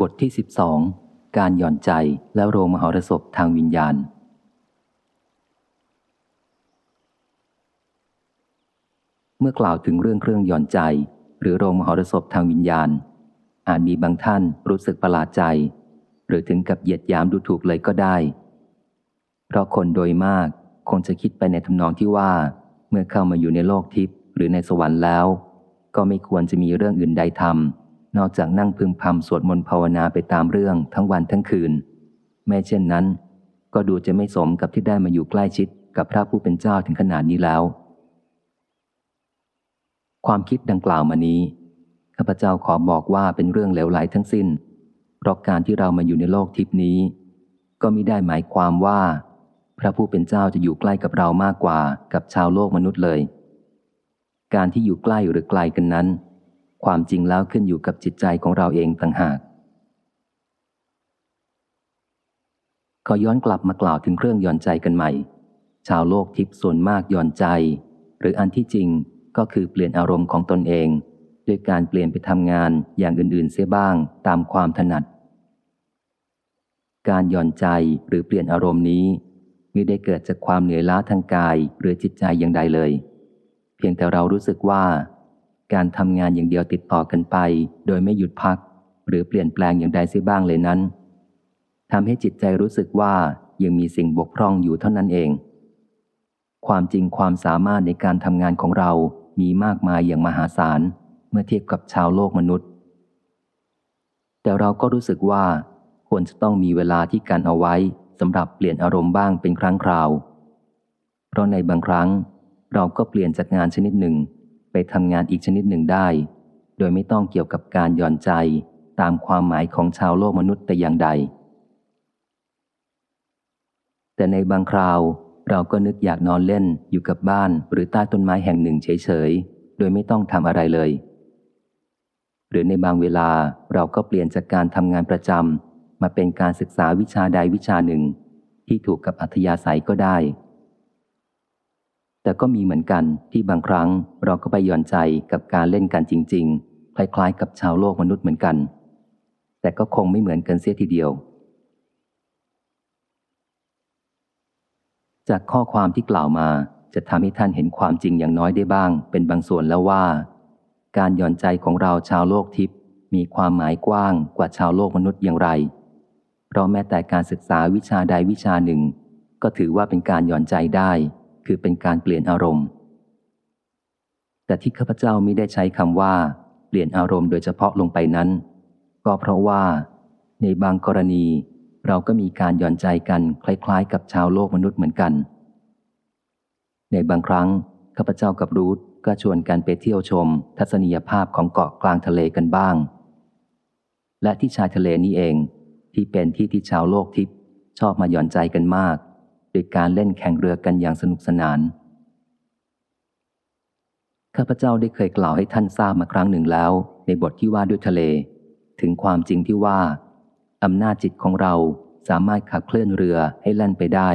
บทที่สิบสองการหย่อนใจและโรงมหรสพทางวิญญาณ เมื่อกล่าวถึงเรื่องเครื่องหย่อนใจ หรือโรงมหรสพทางวิญญาณ อาจมีบางท่านรู้สึกประหลาดใจ หรือถึงกับเหยียดยามดูถูกเลยก็ได้ เพราะคนโดยมากคงจะคิดไปในทำนองที่ว่า เมื่อเข้ามาอยู่ในโลกทิพย์หรือในสวรรค์แล้ว ก็ไม่ควรจะมีเรื่องอื่นใดทำ นอกจากนั่งพึมพำสวดมนต์ภาวนาไปตามเรื่องทั้งวันทั้งคืน ไม่เช่นนั้น ก็ดูจะไม่สมกับที่ได้มาอยู่ใกล้ชิดกับพระผู้เป็นเจ้าถึงขนาดนี้แล้ว ความคิดดังกล่าวมานี้ข้าพเจ้าขอบอกว่าเป็นเรื่องเหลวไหลทั้งสิ้น เพราะการที่เรามาอยู่ในโลกทิพนี้ ก็มิได้หมายความว่า พระผู้เป็นเจ้าจะอยู่ใกล้กับเรามากกว่ากับชาวโลกมนุษย์เลย การที่อยู่ใกล้หรือไกลกันนั้น ความจริงแล้วขึ้นอยู่กับจิตใจของเราเองต่างหาก ขอย้อนกลับมากล่าวถึงเครื่องย่อนใจกันใหม่ ชาวโลกทิพย์ส่วนมากย่อนใจ หรืออันที่จริงก็คือเปลี่ยนอารมณ์ของตนเอง ด้วยการเปลี่ยนไปทำงานอย่างอื่นๆเสียบ้างตามความถนัด การย่อนใจหรือเปลี่ยนอารมณ์นี้ไมิได้เกิดจากความเหนื่อยล้าทางกายหรือจิตใจอย่างใดเลย เพียงแต่เรารู้สึกว่า การทำงานอย่างเดียวติดต่อกันไป โดยไม่หยุดพัก หรือเปลี่ยนแปลงอย่างใดเสียบ้างเลยนั้นทำให้จิตใจรู้สึกว่ายังมีสิ่งบกพร่องอยู่เท่านั้นเอง ความจริงความสามารถในการทำงานของเรามีมากมายอย่างมหาศาล เมื่อเทียบกับชาวโลกมนุษย์ แต่เราก็รู้สึกว่า ควรจะต้องมีเวลาที่การเอาไว้สำหรับเปลี่ยนอารมณ์บ้างเป็นครั้งคราว เพราะในบางครั้งเราก็เปลี่ยนจากงานชนิดหนึ่ง ไปทำงานอีกชนิดหนึ่งได้ โดยไม่ต้องเกี่ยวกับการหย่อนใจตามความหมายของชาวโลกมนุษย์แต่อย่างใด แต่ในบางคราวเราก็นึกอยากนอนเล่นอยู่กับบ้านหรือใต้ต้นไม้แห่งหนึ่งเฉยๆ โดยไม่ต้องทำอะไรเลย หรือในบางเวลาเราก็เปลี่ยนจากการทำงานประจำมาเป็นการศึกษาวิชาใดวิชาหนึ่ง ที่ถูกกับอัธยาศัยก็ได้ แต่ก็มีเหมือนกันที่บางครั้งเราก็ไปหย่อนใจกับการเล่นกันจริง ๆ คล้ายๆ กับชาวโลกมนุษย์เหมือนกัน แต่ก็คงไม่เหมือนกันเสียทีเดียว จากข้อความที่กล่าวมาจะทำให้ท่านเห็นความจริงอย่างน้อยได้บ้าง เป็นบางส่วนแล้วว่า การหย่อนใจของเราชาวโลกทิพย์มีความหมายกว้างกว่าชาวโลกมนุษย์อย่างไร เพราะแม้แต่การศึกษาวิชาใดวิชาหนึ่ง ก็ถือว่าเป็นการหย่อนใจได้ คือเป็นการเปลี่ยนอารมณ์ แต่ที่ข้าพเจ้ามิได้ใช้คำว่า เปลี่ยนอารมณ์โดยเฉพาะลงไปนั้น ก็เพราะว่า ในบางกรณี เราก็มีการหย่อนใจกันคล้ายๆ กับชาวโลกมนุษย์เหมือนกัน ในบางครั้งข้าพเจ้ากับรูทก็ชวนกันไปเที่ยวชม ทัศนียภาพของเกาะกลางทะเลกันบ้าง และที่ชายทะเลนี้เองที่เป็นที่ที่ชาวโลกทิพย์ชอบมาหย่อนใจกันมาก โดยการเล่นแข่งเรือกันอย่างสนุกสนาน ข้าพเจ้าได้เคยกล่าวให้ท่านทราบมาครั้งหนึ่งแล้ว ในบทที่ว่าด้วยทะเล ถึงความจริงที่ว่าอำนาจจิตของเราสามารถขับเคลื่อนเรือให้แล่นไปได้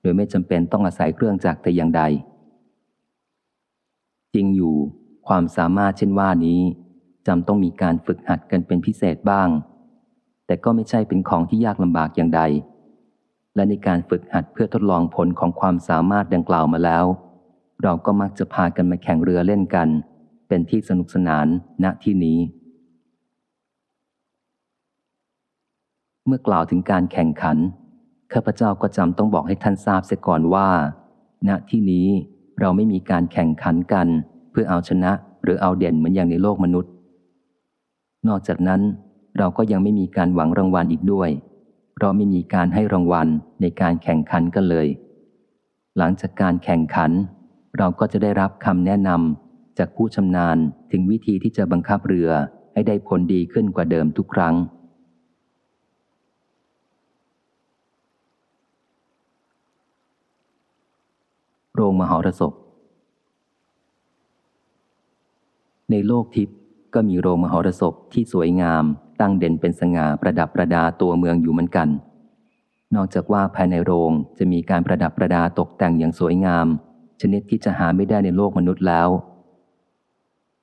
โดยไม่จำเป็นต้องอาศัยเครื่องจักรแต่อย่างใด จริงอยู่ ความสามารถเช่นว่านี้จำต้องมีการฝึกหัดกันเป็นพิเศษบ้าง แต่ก็ไม่ใช่เป็นของที่ยากลำบากอย่างใด และในการฝึกหัดเพื่อทดลองผลของความสามารถดังกล่าวมาแล้ว เราก็มักจะพากันมาแข่งเรือเล่นกัน เป็นที่สนุกสนานณที่นี้ เมื่อกล่าวถึงการแข่งขันข้าพเจ้าก็จำต้องบอกให้ท่านทราบเสียก่อนว่า ณที่นี้เราไม่มีการแข่งขันกัน เพื่อเอาชนะหรือเอาเด่นเหมือนอย่างในโลกมนุษย์ นอกจากนั้นเราก็ยังไม่มีการหวังรางวัลอีกด้วย เพราะไม่มีการให้รางวัลในการแข่งขันกันเลย หลังจากการแข่งขัน เราก็จะได้รับคำแนะนำจากผู้ชำนาญถึงวิธีที่จะบังคับเรือให้ได้ผลดีขึ้นกว่าเดิมทุกครั้ง โรงมหรสพ ในโลกทิพย์ก็มีโรงมหรสพที่สวยงาม ตั้งเด่นเป็นสง่าประดับประดาตัวเมืองอยู่เหมือนกัน นอกจากว่าภายในโรงจะมีการประดับประดาตกแต่งอย่างสวยงาม ชนิดที่จะหาไม่ได้ในโลกมนุษย์แล้ว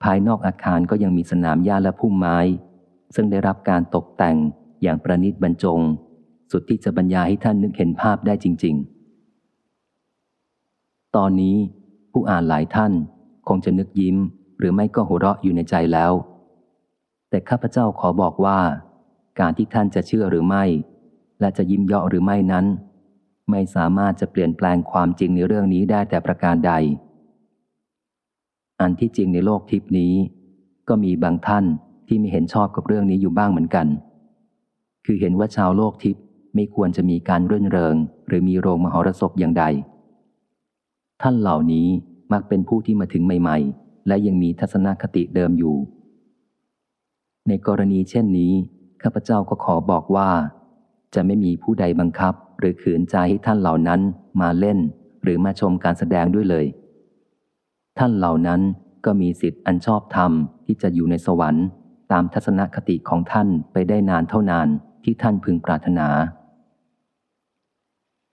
ภายนอกอาคารก็ยังมีสนามหญ้าและพุ่มไม้ ซึ่งได้รับการตกแต่งอย่างประณีตบรรจง สุดที่จะบรรยายให้ท่านนึกเห็นภาพได้จริง ๆ ตอนนี้ผู้อ่านหลายท่าน คงจะนึกยิ้ม หรือไม่ก็หัวเราะอยู่ในใจแล้ว แต่ข้าพเจ้าขอบอกว่า การที่ท่านจะเชื่อหรือไม่ และจะยิ้มเยาะหรือไม่นั้น ไม่สามารถจะเปลี่ยนแปลงความจริงในเรื่องนี้ได้แต่ประการใด อันที่จริงในโลกทิพนี้ ก็มีบางท่านที่ไม่เห็นชอบกับเรื่องนี้อยู่บ้างเหมือนกัน คือเห็นว่าชาวโลกทิพย์ไม่ควรจะมีการรื่นเริง หรือมีโรงมหรสพอย่างใด ท่านเหล่านี้มักเป็นผู้ที่มาถึงใหม่ ๆ และยังมีทัศนคติเดิมอยู่ ในกรณีเช่นนี้ ข้าพเจ้าก็ขอบอกว่า จะไม่มีผู้ใดบังคับ หรือขืนใจให้ท่านเหล่านั้นมาเล่น หรือมาชมการแสดงด้วยเลย ท่านเหล่านั้นก็มีสิทธิ์อันชอบธรรมที่จะอยู่ในสวรรค์ ตามทัศนคติของท่านไปได้นานเท่านานที่ท่านพึงปรารถนา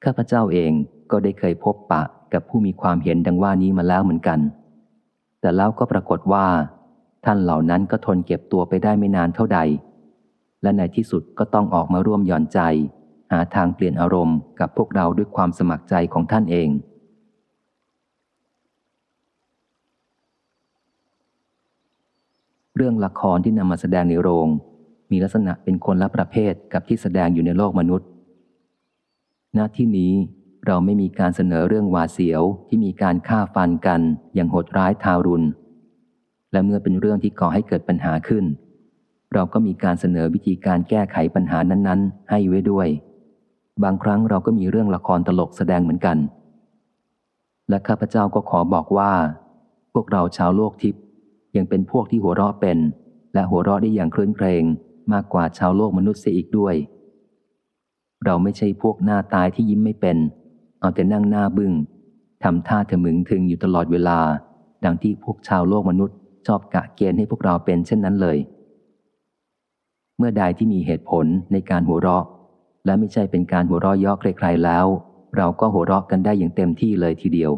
ข้าพเจ้าเองก็ได้เคยพบปะกับผู้มีความเห็นดังว่านี้มาแล้วเหมือนกัน แต่แล้วก็ปรากฏว่า ท่านเหล่านั้นก็ทนเก็บตัวไปได้ไม่นานเท่าใด และในที่สุดก็ต้องออกมาร่วมหย่อนใจ หาทางเปลี่ยนอารมณ์กับพวกเราด้วยความสมัครใจของท่านเอง เรื่องละครที่นำมาแสดงในโรง มีลักษณะเป็นคนละประเภทกับที่แสดงอยู่ในโลกมนุษย์ณที่นี้เราไม่มีการเสนอเรื่องหวาเสียวที่มีการฆ่าฟันกันอย่างโหดร้ายทารุณ และเมื่อเป็นเรื่องที่ก่อให้เกิดปัญหาขึ้น เราก็มีการเสนอวิธีการแก้ไขปัญหานั้น ๆ ให้ไว้ด้วย บางครั้งเราก็มีเรื่องละครตลกแสดงเหมือนกัน และข้าพเจ้าก็ขอบอกว่า พวกเราชาวโลกทิพย์ยังเป็นพวกที่หัวเราะเป็น และหัวเราะได้อย่างคลื่นเครงมากกว่าชาวโลกมนุษย์เสียอีกด้วย เราไม่ใช่พวกหน้าตายที่ยิ้มไม่เป็น เอาแต่นั่งหน้าบึง้งทำท่าเถมึงถึงอยู่ตลอดเวลา ดังที่พวกชาวโลกมนุษย์ ชอบกะเกณฑ์ให้พวกเราเป็นเช่นนั้นเลย เมื่อใดที่มีเหตุผลในการหัวเราะ และไม่ใช่เป็นการหัวเราะย่อใครๆแล้ว เราก็หัวเราะกันได้อย่างเต็มที่เลยทีเดียว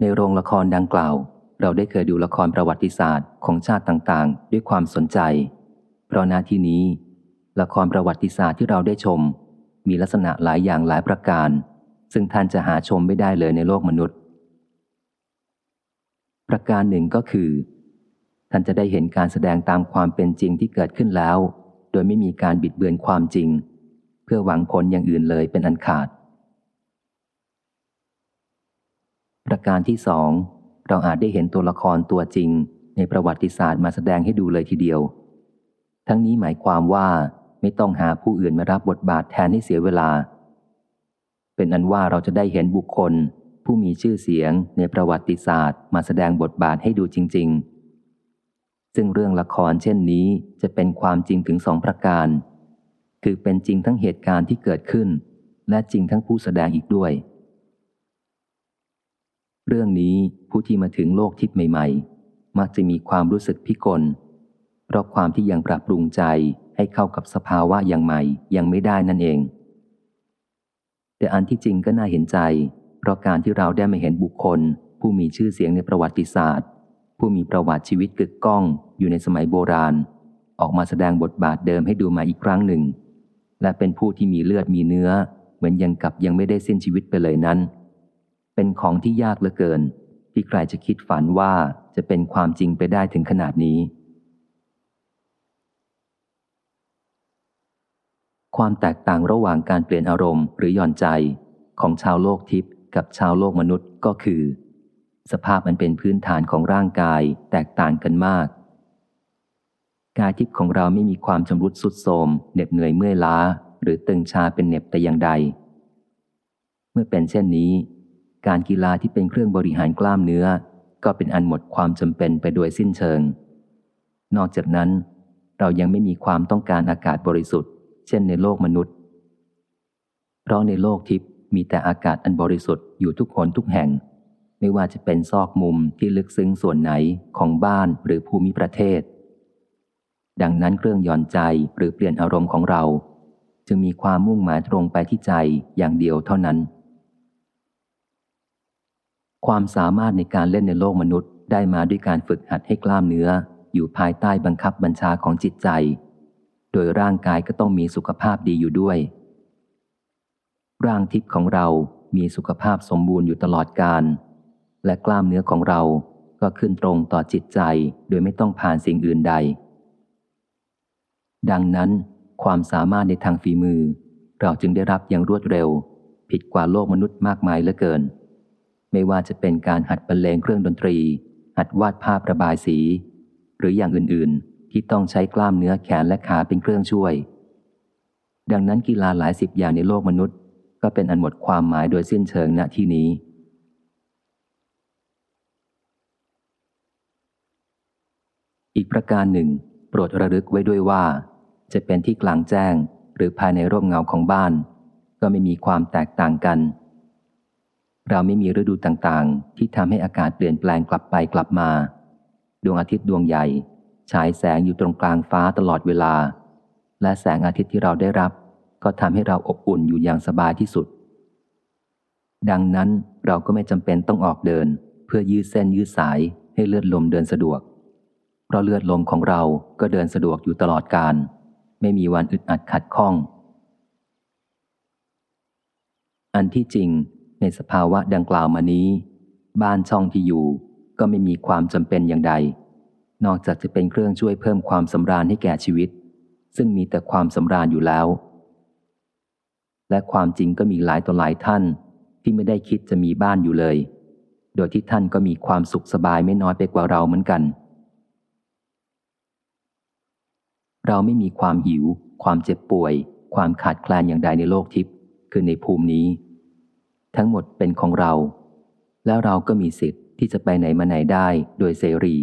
ในโรงละครดังกล่าว เราได้เคยดูละครประวัติศาสตร์ของชาติต่างๆ ด้วยความสนใจ เพราะหน้าที่นี้ ละครประวัติศาสตร์ที่เราได้ชม มีลักษณะหลายอย่างหลายประการ ซึ่งท่านจะหาชมไม่ได้เลยในโลกมนุษย์ ประการหนึ่งก็คือ ท่านจะได้เห็นการแสดงตามความเป็นจริงที่เกิดขึ้นแล้ว โดยไม่มีการบิดเบือนความจริง เพื่อหวังผลอย่างอื่นเลยเป็นอันขาด ประการที่สองเราอาจได้เห็นตัวละครตัวจริง ในประวัติศาสตร์มาแสดงให้ดูเลยทีเดียว ทั้งนี้หมายความว่าไม่ต้องหาผู้อื่นมารับบทบาทแทนให้เสียเวลา เป็นอันว่าเราจะได้เห็นบุคคล ผู้มีชื่อเสียงในประวัติศาสตร์ มาแสดงบทบาทให้ดูจริง ๆ ซึ่งเรื่องละครเช่นนี้จะเป็นความจริงถึงสองประการ คือเป็นจริงทั้งเหตุการณ์ที่เกิดขึ้น และจริงทั้งผู้แสดงอีกด้วย เรื่องนี้ผู้ที่มาถึงโลกทิพย์ใหม่ ๆ มักจะมีความรู้สึกพิกล เพราะความที่ยังปรับปรุงใจให้เข้ากับสภาวะอย่างใหม่ยังไม่ได้นั่นเอง แต่อันที่จริงก็น่าเห็นใจ ราะการที่เราได้มาเห็นบุคคล ผู้มีชื่อเสียงในประวัติศาสตร์ ผู้มีประวัติชีวิตกึกก้องอยู่ในสมัยโบราณ ออกมาแสดงบทบาทเดิมให้ดูมาอีกครั้งหนึ่ง และเป็นผู้ที่มีเลือดมีเนื้อ เหมือนยังกับยังไม่ได้สิ้นชีวิตไปเลยนั้น เป็นของที่ยากเหลือเกิน ที่ใครจะคิดฝันว่าจะเป็นความจริงไปได้ถึงขนาดนี้ความแตกต่างระหว่างการเปลี่ยนอารมณ์หรือหย่อนใจของชาวโลกทิพย์ กับชาวโลกมนุษย์ก็คือ สภาพมันเป็นพื้นฐานของร่างกายแตกต่างกันมาก กายทิพย์ของเราไม่มีความชำรุดสุดโทมเหน็บเหนื่อยเมื่อยล้า หรือตึงชาเป็นเหน็บแต่อย่างใด เมื่อเป็นเช่นนี้ การกีฬาที่เป็นเครื่องบริหารกล้ามเนื้อ ก็เป็นอันหมดความจำเป็นไปโดยสิ้นเชิง นอกจากนั้น เรายังไม่มีความต้องการอากาศบริสุทธิ์ เช่นในโลกมนุษย์ เพราะในโลกทิพย์ มีแต่อากาศอันบริสุทธิ์อยู่ทุกคนทุกแห่ง ไม่ว่าจะเป็นซอกมุมที่ลึกซึ้งส่วนไหนของบ้านหรือภูมิประเทศ ดังนั้นเครื่องย่อนใจหรือเปลี่ยนอารมณ์ของเรา จึงมีความมุ่งหมายตรงไปที่ใจอย่างเดียวเท่านั้น ความสามารถในการเล่นในโลกมนุษย์ ได้มาด้วยการฝึกหัดให้กล้ามเนื้อ อยู่ภายใต้บังคับบัญชาของจิตใจ โดยร่างกายก็ต้องมีสุขภาพดีอยู่ด้วย ร่างทิพย์ของเรามีสุขภาพสมบูรณ์อยู่ตลอดการ และกล้ามเนื้อของเราก็ขึ้นตรงต่อจิตใจโดยไม่ต้องผ่านสิ่งอื่นใด ดังนั้น ความสามารถในทางฝีมือ เราจึงได้รับอย่างรวดเร็ว ผิดกว่าโลกมนุษย์มากมายเหลือเกิน ไม่ว่าจะเป็นการหัดบรรเลงเครื่องดนตรี หัดวาดภาพระบายสี หรืออย่างอื่นๆ ที่ต้องใช้กล้ามเนื้อแขนและขาเป็นเครื่องช่วย ดังนั้นกีฬาหลายสิบอย่างในโลกมนุษย์ ก็เป็นอันหมดความหมายโดยสิ้นเชิงณที่นี้ อีกประการหนึ่ง โปรดระลึกไว้ด้วยว่า จะเป็นที่กลางแจ้งหรือภายในร่มเงาของบ้าน ก็ไม่มีความแตกต่างกัน เราไม่มีฤดูต่างๆ ที่ทำให้อากาศเปลี่ยนแปลงกลับไปกลับมา ดวงอาทิตย์ดวงใหญ่ ฉายแสงอยู่ตรงกลางฟ้าตลอดเวลา และแสงอาทิตย์ที่เราได้รับ ก็ทำให้เราอบอุ่นอยู่อย่างสบายที่สุด ดังนั้นเราก็ไม่จำเป็นต้องออกเดิน เพื่อยืดเส้นยืดสายให้เลือดลมเดินสะดวก เพราะเลือดลมของเราก็เดินสะดวกอยู่ตลอดการ ไม่มีวันอึดอัดขัดข้อง อันที่จริงในสภาวะดังกล่าวมานี้ บ้านช่องที่อยู่ก็ไม่มีความจำเป็นอย่างใด นอกจากจะเป็นเครื่องช่วยเพิ่มความสำราญให้แก่ชีวิต ซึ่งมีแต่ความสำราญอยู่แล้ว และความจริงก็มีหลายต่อหลายท่าน ที่ไม่ได้คิดจะมีบ้านอยู่เลย โดยที่ท่านก็มีความสุขสบายไม่น้อยไปกว่าเราเหมือนกัน เราไม่มีความหิว ความเจ็บป่วย ความขาดแคลนอย่างใดในโลกทิพย์คือในภูมินี้ ทั้งหมดเป็นของเรา แล้วเราก็มีสิทธิ์ที่จะไปไหนมาไหนได้โดยเสรี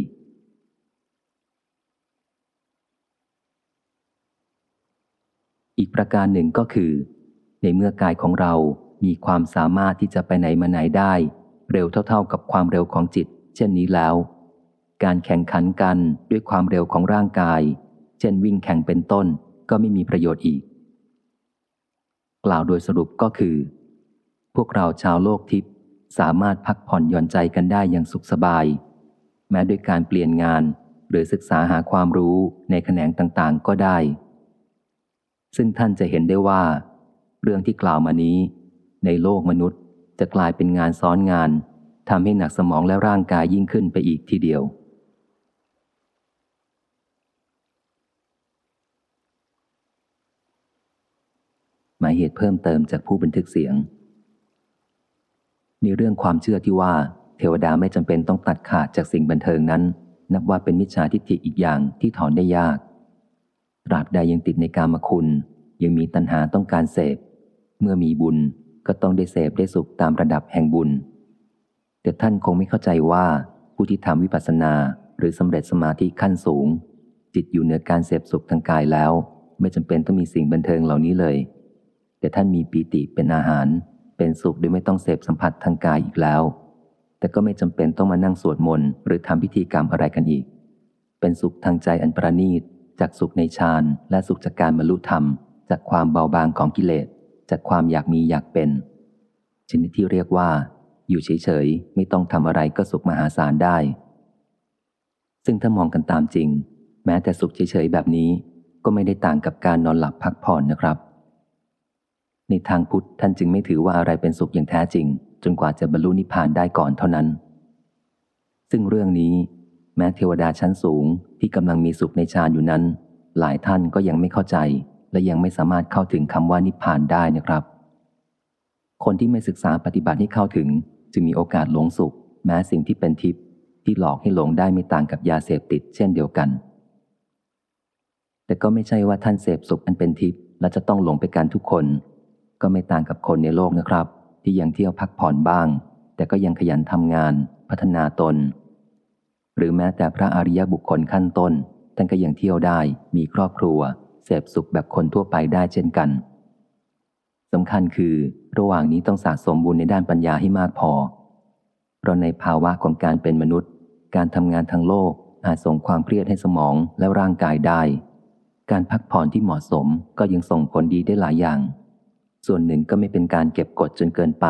อีกประการหนึ่งก็คือ ในเมื่อกายของเรามีความสามารถที่จะไปไหนมาไหนได้ เร็วเท่าๆกับความเร็วของจิต เช่นนี้แล้ว การแข่งขันกันด้วยความเร็วของร่างกาย เช่นวิ่งแข่งเป็นต้นก็ไม่มีประโยชน์อีก กล่าวโดยสรุปก็คือ พวกเราชาวโลกทิพย์สามารถพักผ่อนหย่อนใจกันได้อย่างสุขสบาย แม้ด้วยการเปลี่ยนงานหรือศึกษาหาความรู้ในแขนงต่างๆ ก็ได้ ซึ่งท่านจะเห็นได้ว่า เรื่องที่กล่าวมานี้ ในโลกมนุษย์จะกลายเป็นงานซ้อนงานทำให้หนักสมองและร่างกายยิ่งขึ้นไปอีกทีเดียว หมายเหตุเพิ่มเติมจากผู้บันทึกเสียง มีเรื่องความเชื่อที่ว่า เทวดาไม่จำเป็นต้องตัดขาดจากสิ่งบันเทิงนั้น นับว่าเป็นมิจฉาทิฏฐิอีกอย่างที่ถอนได้ยาก ตราบใดยังติดในกามคุณ ยังมีตัณหาต้องการเสพ เมื่อมีบุญก็ต้องได้เสพได้สุขตามระดับแห่งบุญ แต่ท่านคงไม่เข้าใจว่าผู้ที่ทำวิปัสสนาหรือสำเร็จสมาธิขั้นสูง จิตอยู่เหนือการเสพสุขทางกายแล้ว ไม่จำเป็นต้องมีสิ่งบันเทิงเหล่านี้เลย แต่ท่านมีปีติเป็นอาหาร เป็นสุขโดยไม่ต้องเสพสัมผัสทางกายอีกแล้ว แต่ก็ไม่จำเป็นต้องมานั่งสวดมนต์หรือทำพิธีกรรมอะไรกันอีก เป็นสุขทางใจอันประณีตจากสุขในฌานและสุขจากการบรรลุธรรม จากความเบาบางของกิเลส จากความอยากมีอยากเป็น ชนิดที่เรียกว่า อยู่เฉยๆ ไม่ต้องทำอะไรก็สุขมหาศาลได้ ซึ่งถ้ามองกันตามจริง แม้แต่สุขเฉยๆ แบบนี้ก็ไม่ได้ต่างกับการนอนหลับพักผ่อนนะครับ ในทางพุทธท่านจึงไม่ถือว่าอะไรเป็นสุขอย่างแท้จริง จนกว่าจะบรรลุนิพพานได้ก่อนเท่านั้น ซึ่งเรื่องนี้ แม้เทวดาชั้นสูงที่กำลังมีสุขในฌานอยู่นั้น หลายท่านก็ยังไม่เข้าใจ และยังไม่สามารถเข้าถึงคำว่านิพพานได้นะครับ คนที่ไม่ศึกษาปฏิบัติให้เข้าถึงจึงมีโอกาสหลงสุข แม้สิ่งที่เป็นทิพย์ที่หลอกให้หลงได้ไม่ต่างกับยาเสพติดเช่นเดียวกัน แต่ก็ไม่ใช่ว่าท่านเสพสุขอันเป็นทิพย์และจะต้องหลงไปกันทุกคน ก็ไม่ต่างกับคนในโลกนะครับ ที่ยังเที่ยวพักผ่อนบ้าง แต่ก็ยังขยันทำงาน พัฒนาตน หรือแม้แต่พระอริยบุคคลขั้นต้นท่านก็ยังเที่ยวได้ มีครอบครัว เสพสุขแบบคนทั่วไปได้เช่นกันสำคัญคือระหว่างนี้ต้องสะสมบุญในด้านปัญญาให้มากพอ เพราะในภาวะของการเป็นมนุษย์ การทำงานทางโลกอาจส่งความเครียดให้สมองและร่างกายได้ การพักผ่อนที่เหมาะสมก็ยังส่งผลดีได้หลายอย่าง ส่วนหนึ่งก็ไม่เป็นการเก็บกดจนเกินไป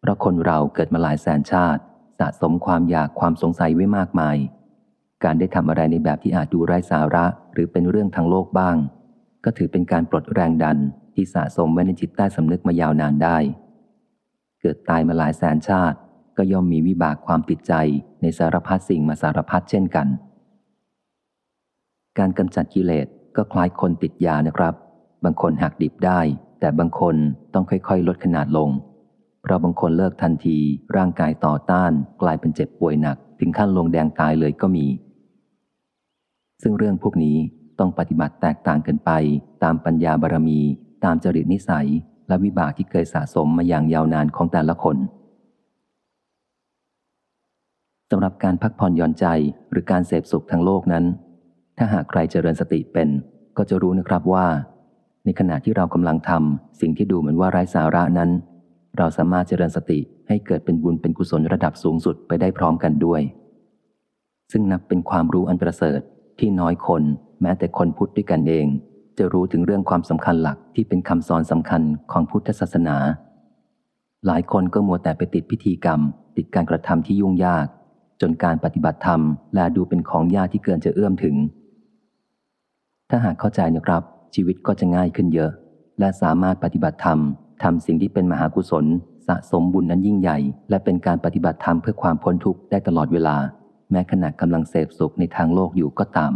เพราะคนเราเกิดมาหลายแสนชาติ สะสมความอยากความสงสัยไว้มากมาย การได้ทำอะไรในแบบที่อาจดูไร้สาระ หรือเป็นเรื่องทางโลกบ้าง ก็ถือเป็นการปลดแรงดันที่สะสมไว้ในจิตใต้สำนึกมายาวนานได้ เกิดตายมาหลายแสนชาติ ก็ย่อมมีวิบากความติดใจในสารพัดสิ่งมาสารพัดเช่นกัน การกำจัดกิเลสก็คล้ายคนติดยานะครับ บางคนหักดิบได้ แต่บางคนต้องค่อยๆ ลดขนาดลง เพราะบางคนเลิกทันที ร่างกายต่อต้าน กลายเป็นเจ็บป่วยหนัก ถึงขั้นลงแดงตายเลยก็มี ซึ่งเรื่องพวกนี้ต้องปฏิบัติแตกต่างกันไป ตามปัญญาบารมี ตามจริตนิสัย และวิบากที่เคยสะสมมาอย่างยาวนานของแต่ละคนสำหรับการพักผ่อนหย่อนใจหรือการเสพสุขทางโลกนั้น ถ้าหากใครเจริญสติเป็นก็จะรู้นะครับว่า ในขณะที่เรากำลังทำสิ่งที่ดูเหมือนว่าไร้สาระนั้น เราสามารถเจริญสติให้เกิดเป็นบุญเป็นกุศลระดับสูงสุดไปได้พร้อมกันด้วย ซึ่งนับเป็นความรู้อันประเสริฐ ที่น้อยคน แม้แต่คนพุทธด้วยกันเอง จะรู้ถึงเรื่องความสำคัญหลักที่เป็นคำสอนสำคัญของพุทธศาสนา หลายคนก็มัวแต่ไปติดพิธีกรรม ติดการกระทำที่ยุ่งยาก จนการปฏิบัติธรรมและดูเป็นของยากที่เกินจะเอื้อมถึง ถ้าหากเข้าใจนะครับ ชีวิตก็จะง่ายขึ้นเยอะ และสามารถปฏิบัติธรรมทำสิ่งที่เป็นมหากุศล สะสมบุญนั้นยิ่งใหญ่ และเป็นการปฏิบัติธรรมเพื่อความพ้นทุกข์ได้ตลอดเวลา แม้ขณะกำลังเสพสุขในทางโลกอยู่ก็ตาม